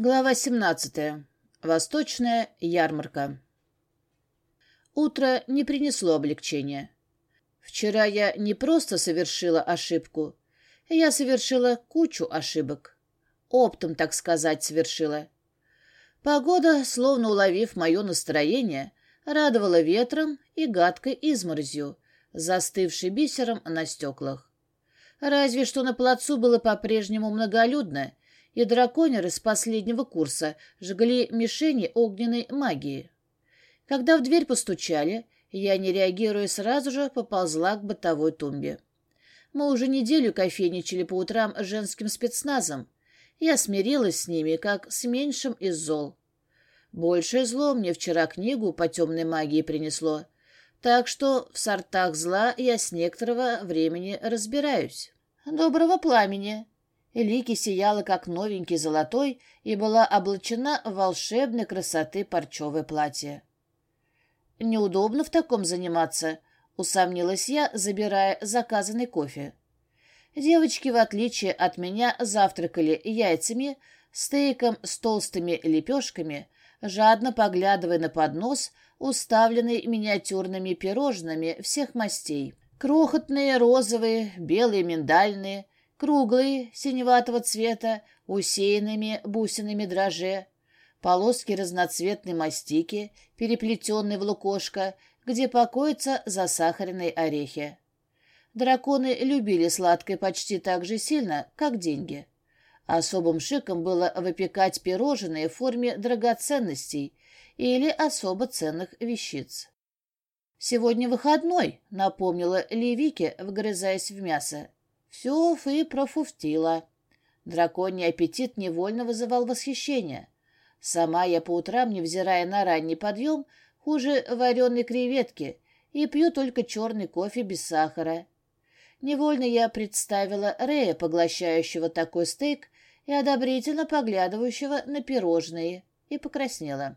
Глава 17. Восточная ярмарка. Утро не принесло облегчения. Вчера я не просто совершила ошибку, я совершила кучу ошибок. Оптом, так сказать, совершила. Погода, словно уловив мое настроение, радовала ветром и гадкой изморозью, застывшей бисером на стеклах. Разве что на плацу было по-прежнему многолюдно, и драконеры с последнего курса жгли мишени огненной магии. Когда в дверь постучали, я, не реагируя сразу же, поползла к бытовой тумбе. Мы уже неделю кофейничали по утрам женским спецназом. Я смирилась с ними, как с меньшим из зол. Большее зло мне вчера книгу по темной магии принесло, так что в сортах зла я с некоторого времени разбираюсь. «Доброго пламени!» Лики сияла, как новенький золотой, и была облачена в волшебной красоты парчевое платье. «Неудобно в таком заниматься», — усомнилась я, забирая заказанный кофе. Девочки, в отличие от меня, завтракали яйцами, стейком с толстыми лепешками, жадно поглядывая на поднос, уставленный миниатюрными пирожными всех мастей. Крохотные, розовые, белые, миндальные — круглые, синеватого цвета, усеянными бусинами дрожжи, полоски разноцветной мастики, переплетенной в лукошко, где покоятся засахаренные орехи. Драконы любили сладкое почти так же сильно, как деньги. Особым шиком было выпекать пирожные в форме драгоценностей или особо ценных вещиц. «Сегодня выходной», — напомнила Левике, вгрызаясь в мясо. Все Фы профуфтила. Драконий аппетит невольно вызывал восхищение. Сама я по утрам, невзирая на ранний подъем, хуже вареной креветки и пью только черный кофе без сахара. Невольно я представила Рея, поглощающего такой стейк и одобрительно поглядывающего на пирожные, и покраснела.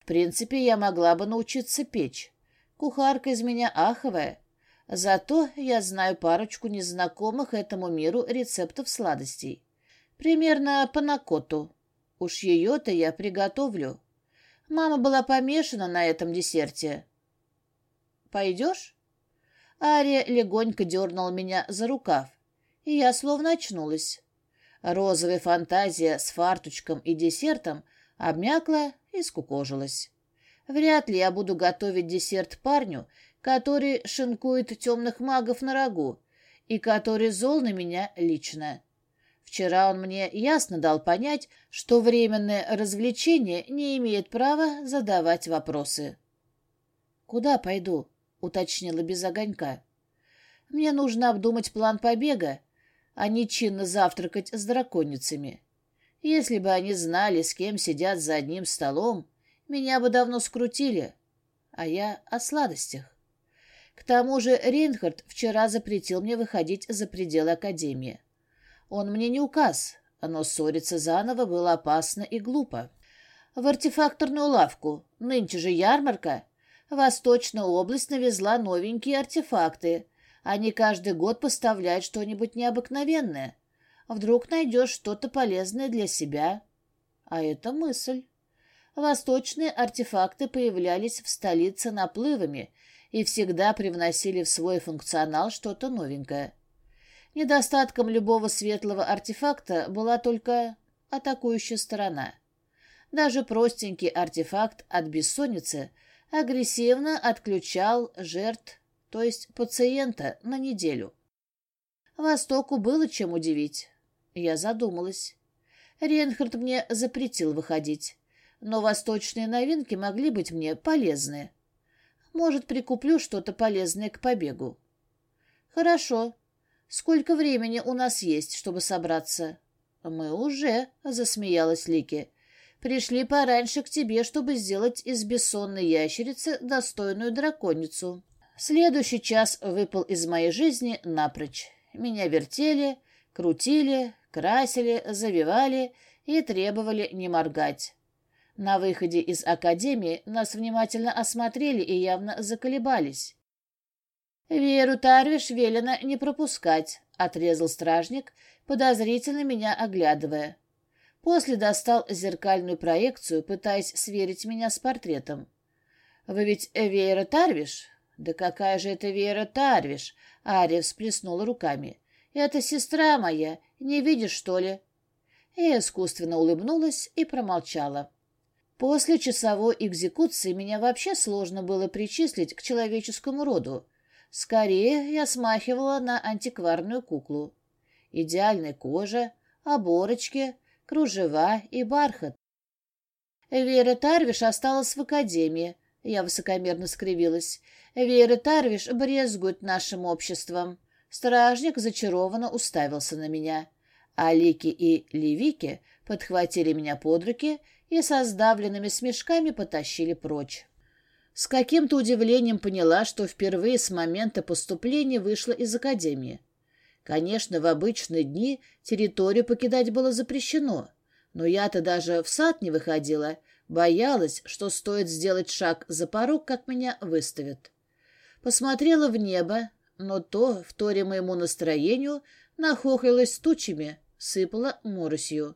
В принципе, я могла бы научиться печь. Кухарка из меня аховая, Зато я знаю парочку незнакомых этому миру рецептов сладостей. Примерно по накоту. Уж ее-то я приготовлю. Мама была помешана на этом десерте. «Пойдешь?» Ария легонько дернула меня за рукав, и я словно очнулась. Розовая фантазия с фарточком и десертом обмякла и скукожилась. Вряд ли я буду готовить десерт парню, который шинкует темных магов на рогу и который зол на меня лично. Вчера он мне ясно дал понять, что временное развлечение не имеет права задавать вопросы. «Куда пойду?» — уточнила без огонька. «Мне нужно обдумать план побега, а не чинно завтракать с драконицами. Если бы они знали, с кем сидят за одним столом, меня бы давно скрутили, а я о сладостях. К тому же Рейнхард вчера запретил мне выходить за пределы Академии. Он мне не указ, но ссориться заново было опасно и глупо. В артефакторную лавку, нынче же ярмарка, Восточная область навезла новенькие артефакты. Они каждый год поставляют что-нибудь необыкновенное. Вдруг найдешь что-то полезное для себя. А это мысль. Восточные артефакты появлялись в столице наплывами и всегда привносили в свой функционал что-то новенькое. Недостатком любого светлого артефакта была только атакующая сторона. Даже простенький артефакт от бессонницы агрессивно отключал жертв, то есть пациента, на неделю. Востоку было чем удивить. Я задумалась. Ренхард мне запретил выходить, но восточные новинки могли быть мне полезны. Может, прикуплю что-то полезное к побегу. Хорошо. Сколько времени у нас есть, чтобы собраться? Мы уже, засмеялась Лики. Пришли пораньше к тебе, чтобы сделать из бессонной ящерицы достойную драконицу. Следующий час выпал из моей жизни напрочь. Меня вертели, крутили, красили, завивали и требовали не моргать. На выходе из академии нас внимательно осмотрели и явно заколебались. «Веру Тарвиш велено не пропускать», — отрезал стражник, подозрительно меня оглядывая. После достал зеркальную проекцию, пытаясь сверить меня с портретом. «Вы ведь Веера Тарвиш?» «Да какая же это Веера Тарвиш?» Ария всплеснула руками. «Это сестра моя. Не видишь, что ли?» Я искусственно улыбнулась и промолчала. После часовой экзекуции меня вообще сложно было причислить к человеческому роду. Скорее, я смахивала на антикварную куклу. Идеальная кожа, оборочки, кружева и бархат. Вера Тарвиш осталась в академии. Я высокомерно скривилась. Вера Тарвиш брезгует нашим обществом. Стражник зачарованно уставился на меня. А Лики и Левики подхватили меня под руки и со сдавленными смешками потащили прочь. С каким-то удивлением поняла, что впервые с момента поступления вышла из академии. Конечно, в обычные дни территорию покидать было запрещено, но я-то даже в сад не выходила, боялась, что стоит сделать шаг за порог, как меня выставят. Посмотрела в небо, но то, в торе моему настроению, нахохлилось тучами, сыпала моросью.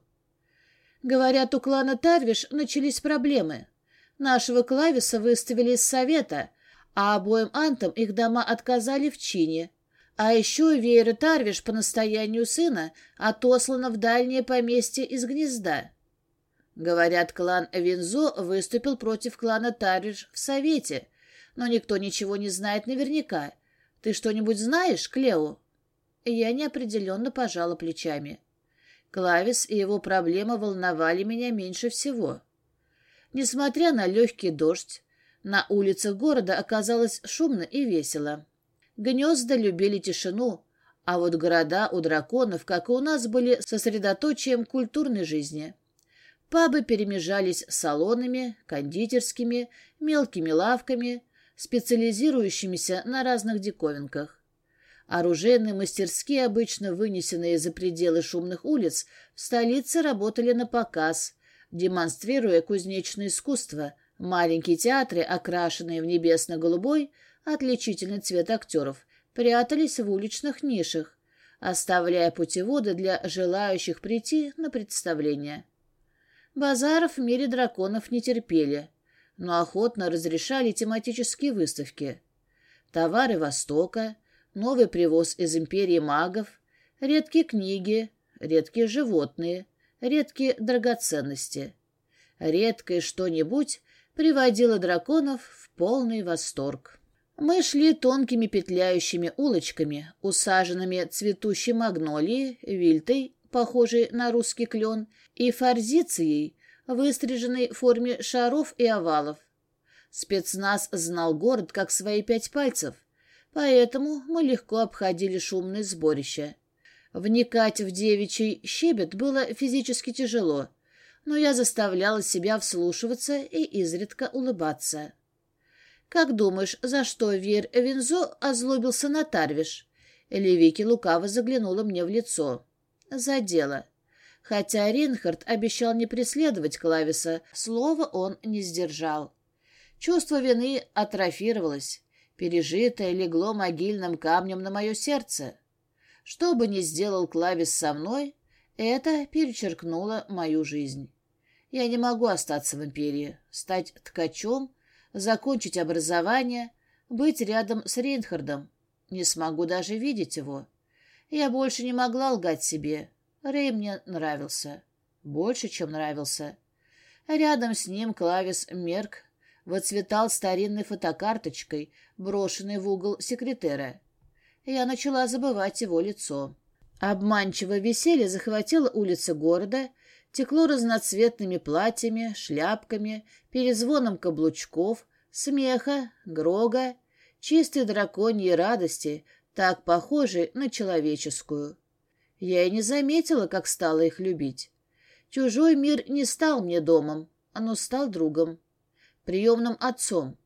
Говорят, у клана Тарвиш начались проблемы. Нашего Клависа выставили из совета, а обоим антам их дома отказали в чине. А еще Вейра Тарвиш по настоянию сына отослана в дальнее поместье из гнезда. Говорят, клан Винзо выступил против клана Тарвиш в совете, но никто ничего не знает наверняка. Ты что-нибудь знаешь, Клео? Я неопределенно пожала плечами. Клавис и его проблемы волновали меня меньше всего. Несмотря на легкий дождь, на улицах города оказалось шумно и весело. Гнезда любили тишину, а вот города у драконов, как и у нас, были сосредоточием культурной жизни. Пабы перемежались салонами, кондитерскими, мелкими лавками, специализирующимися на разных диковинках. Оружейные мастерские, обычно вынесенные за пределы шумных улиц, в столице работали на показ, демонстрируя кузнечное искусство, маленькие театры, окрашенные в небесно-голубой, отличительный цвет актеров, прятались в уличных нишах, оставляя путеводы для желающих прийти на представление. Базаров в мире драконов не терпели, но охотно разрешали тематические выставки. Товары Востока — новый привоз из империи магов, редкие книги, редкие животные, редкие драгоценности. Редкое что-нибудь приводило драконов в полный восторг. Мы шли тонкими петляющими улочками, усаженными цветущей магнолией, вильтой, похожей на русский клен, и форзицией, выстриженной в форме шаров и овалов. Спецназ знал город как свои пять пальцев — поэтому мы легко обходили шумное сборище. Вникать в девичий щебет было физически тяжело, но я заставляла себя вслушиваться и изредка улыбаться. «Как думаешь, за что Вер Винзо озлобился на Тарвиш?» Левики лукаво заглянула мне в лицо. «За дело». Хотя Ринхард обещал не преследовать Клависа, слова он не сдержал. Чувство вины атрофировалось. Пережитое легло могильным камнем на мое сердце. Что бы ни сделал Клавис со мной, это перечеркнуло мою жизнь. Я не могу остаться в империи, стать ткачом, закончить образование, быть рядом с Рейнхардом. Не смогу даже видеть его. Я больше не могла лгать себе. Рей мне нравился. Больше, чем нравился. Рядом с ним Клавис мерк выцветал старинной фотокарточкой, брошенной в угол секретера. Я начала забывать его лицо. Обманчивое веселье захватило улицы города, текло разноцветными платьями, шляпками, перезвоном каблучков, смеха, грога, чистой драконьей радости, так похожей на человеческую. Я и не заметила, как стала их любить. Чужой мир не стал мне домом, оно стал другом приемным отцом,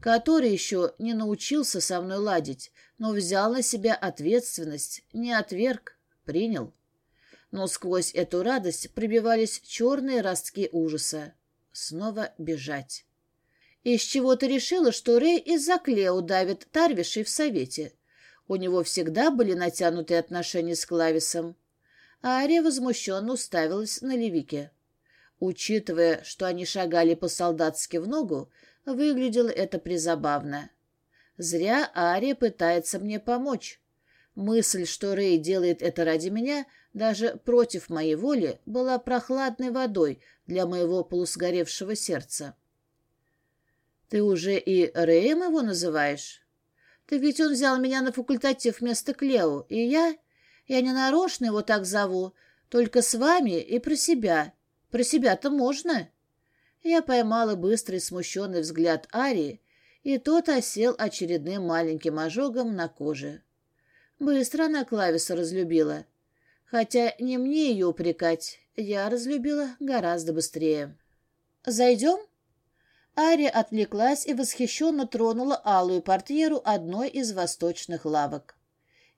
который еще не научился со мной ладить, но взял на себя ответственность, не отверг, принял. Но сквозь эту радость пробивались черные ростки ужаса. Снова бежать. Из чего ты решила, что Рэй из-за Клео давит Тарвишей в совете? У него всегда были натянутые отношения с Клависом. Ария возмущенно уставилась на Левике. Учитывая, что они шагали по-солдатски в ногу, выглядело это призабавно. Зря Ария пытается мне помочь. Мысль, что Рэй делает это ради меня, даже против моей воли, была прохладной водой для моего полусгоревшего сердца. «Ты уже и Рэем его называешь? Ты ведь он взял меня на факультатив вместо Клео, и я... Я не нарочно его так зову, только с вами и про себя. Про себя-то можно?» Я поймала быстрый смущенный взгляд Арии, и тот осел очередным маленьким ожогом на коже. Быстро она Клависа разлюбила. Хотя не мне ее упрекать, я разлюбила гораздо быстрее. «Зайдем?» Ария отвлеклась и восхищенно тронула алую портьеру одной из восточных лавок.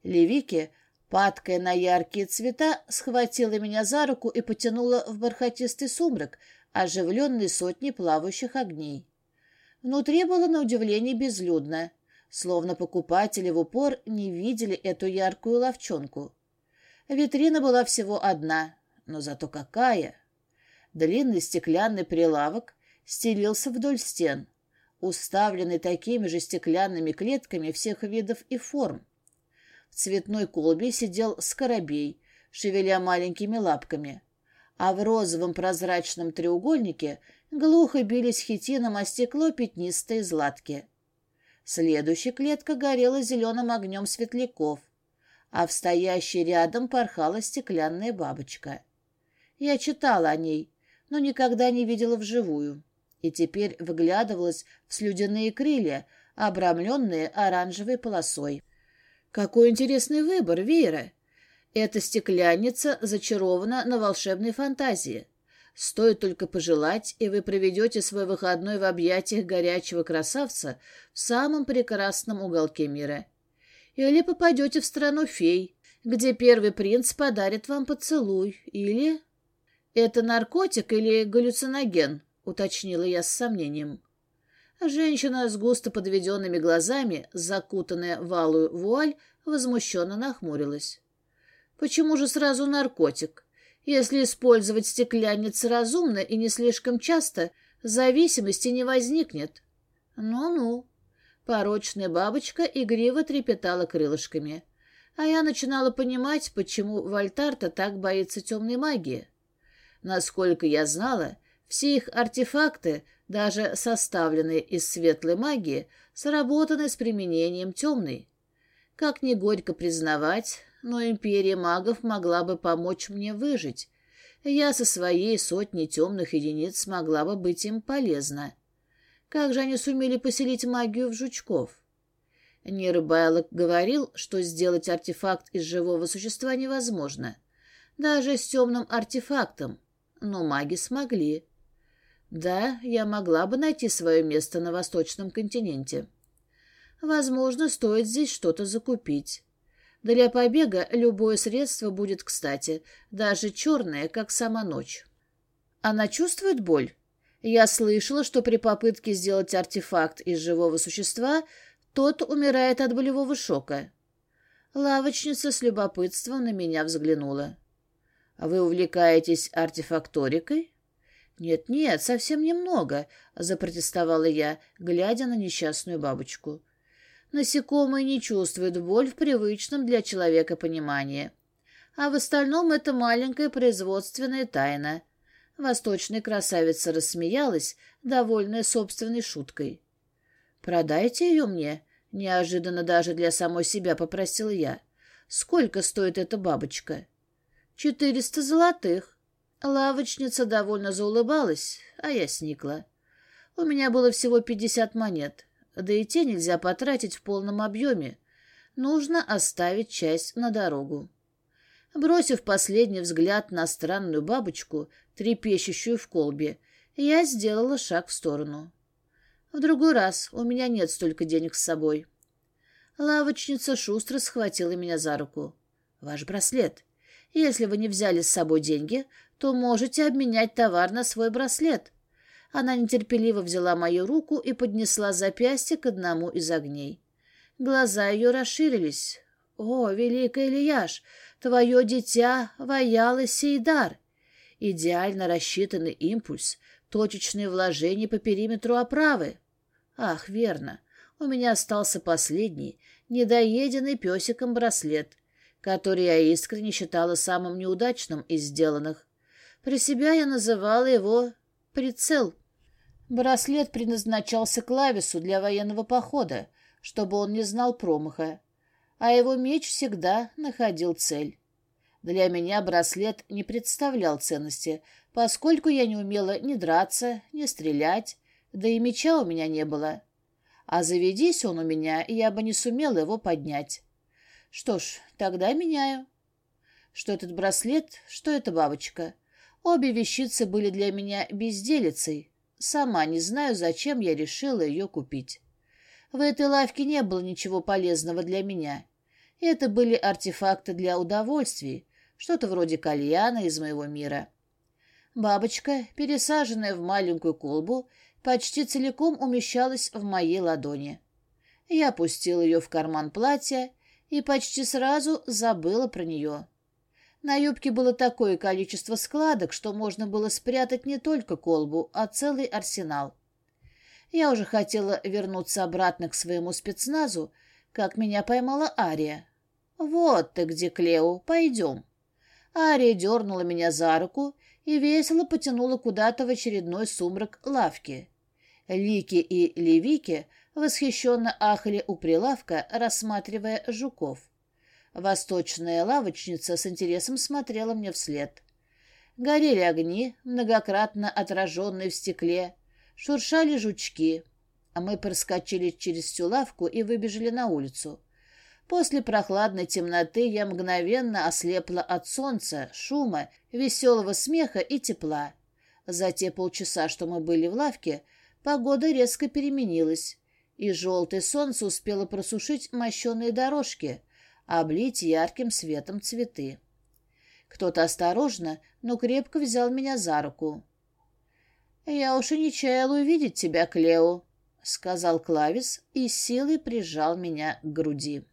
Левики, падкая на яркие цвета, схватила меня за руку и потянула в бархатистый сумрак, оживленный сотней плавающих огней. Внутри было на удивление безлюдно, словно покупатели в упор не видели эту яркую ловчонку. Витрина была всего одна, но зато какая! Длинный стеклянный прилавок стелился вдоль стен, уставленный такими же стеклянными клетками всех видов и форм. Цветной колбе сидел скоробей, шевеля маленькими лапками, а в розовом прозрачном треугольнике глухо бились хитином о стекло пятнистые златки. Следующая клетка горела зеленым огнем светляков, а в стоящей рядом порхала стеклянная бабочка. Я читала о ней, но никогда не видела вживую, и теперь выглядывалась в слюдяные крылья, обрамленные оранжевой полосой. Какой интересный выбор, Вера! Эта стеклянница зачарована на волшебной фантазии. Стоит только пожелать, и вы проведете свой выходной в объятиях горячего красавца в самом прекрасном уголке мира. Или попадете в страну фей, где первый принц подарит вам поцелуй, или... «Это наркотик или галлюциноген?» — уточнила я с сомнением. Женщина с густо подведенными глазами, закутанная в алую вуаль, возмущенно нахмурилась. «Почему же сразу наркотик? Если использовать стеклянницы разумно и не слишком часто, зависимости не возникнет. Ну-ну. Порочная бабочка игриво трепетала крылышками. А я начинала понимать, почему Вольтарта так боится темной магии. Насколько я знала, все их артефакты, даже составленные из светлой магии, сработаны с применением темной. Как ни горько признавать, но империя магов могла бы помочь мне выжить. Я со своей сотней темных единиц могла бы быть им полезна. Как же они сумели поселить магию в жучков? Нирбайлок говорил, что сделать артефакт из живого существа невозможно. Даже с темным артефактом. Но маги смогли. Да, я могла бы найти свое место на восточном континенте. Возможно, стоит здесь что-то закупить. Для побега любое средство будет кстати, даже черное, как сама ночь. Она чувствует боль? Я слышала, что при попытке сделать артефакт из живого существа тот умирает от болевого шока. Лавочница с любопытством на меня взглянула. «Вы увлекаетесь артефакторикой?» «Нет-нет, совсем немного», — запротестовала я, глядя на несчастную бабочку. Насекомые не чувствуют боль в привычном для человека понимании. А в остальном это маленькая производственная тайна. Восточная красавица рассмеялась, довольная собственной шуткой. «Продайте ее мне», — неожиданно даже для самой себя попросил я. «Сколько стоит эта бабочка?» «Четыреста золотых». Лавочница довольно заулыбалась, а я сникла. У меня было всего пятьдесят монет. Да и те нельзя потратить в полном объеме. Нужно оставить часть на дорогу. Бросив последний взгляд на странную бабочку, трепещущую в колбе, я сделала шаг в сторону. В другой раз у меня нет столько денег с собой. Лавочница шустро схватила меня за руку. «Ваш браслет. Если вы не взяли с собой деньги, то можете обменять товар на свой браслет. Она нетерпеливо взяла мою руку и поднесла запястье к одному из огней. Глаза ее расширились. «О, великий Ильяш, Твое дитя вояло сей дар. Идеально рассчитанный импульс, точечные вложения по периметру оправы. Ах, верно, у меня остался последний, недоеденный песиком браслет, который я искренне считала самым неудачным из сделанных. При себя я называла его «прицел». Браслет предназначался Клавису для военного похода, чтобы он не знал промаха, а его меч всегда находил цель. Для меня браслет не представлял ценности, поскольку я не умела ни драться, ни стрелять, да и меча у меня не было. А заведись он у меня, я бы не сумела его поднять. Что ж, тогда меняю. Что этот браслет, что эта бабочка. Обе вещицы были для меня безделицей. Сама не знаю, зачем я решила ее купить. В этой лавке не было ничего полезного для меня. Это были артефакты для удовольствий, что-то вроде кальяна из моего мира. Бабочка, пересаженная в маленькую колбу, почти целиком умещалась в моей ладони. Я опустила ее в карман платья и почти сразу забыла про нее. На юбке было такое количество складок, что можно было спрятать не только колбу, а целый арсенал. Я уже хотела вернуться обратно к своему спецназу, как меня поймала Ария. «Вот ты где, Клео, пойдем». Ария дернула меня за руку и весело потянула куда-то в очередной сумрак лавки. Лики и Левики восхищенно ахали у прилавка, рассматривая жуков. Восточная лавочница с интересом смотрела мне вслед. Горели огни, многократно отраженные в стекле, шуршали жучки, а мы проскочили через всю лавку и выбежали на улицу. После прохладной темноты я мгновенно ослепла от солнца, шума, веселого смеха и тепла. За те полчаса, что мы были в лавке, погода резко переменилась, и желтое солнце успело просушить мощеные дорожки, облить ярким светом цветы. Кто-то осторожно, но крепко взял меня за руку. «Я уж и не чаял увидеть тебя, Клео», — сказал Клавис и силой прижал меня к груди.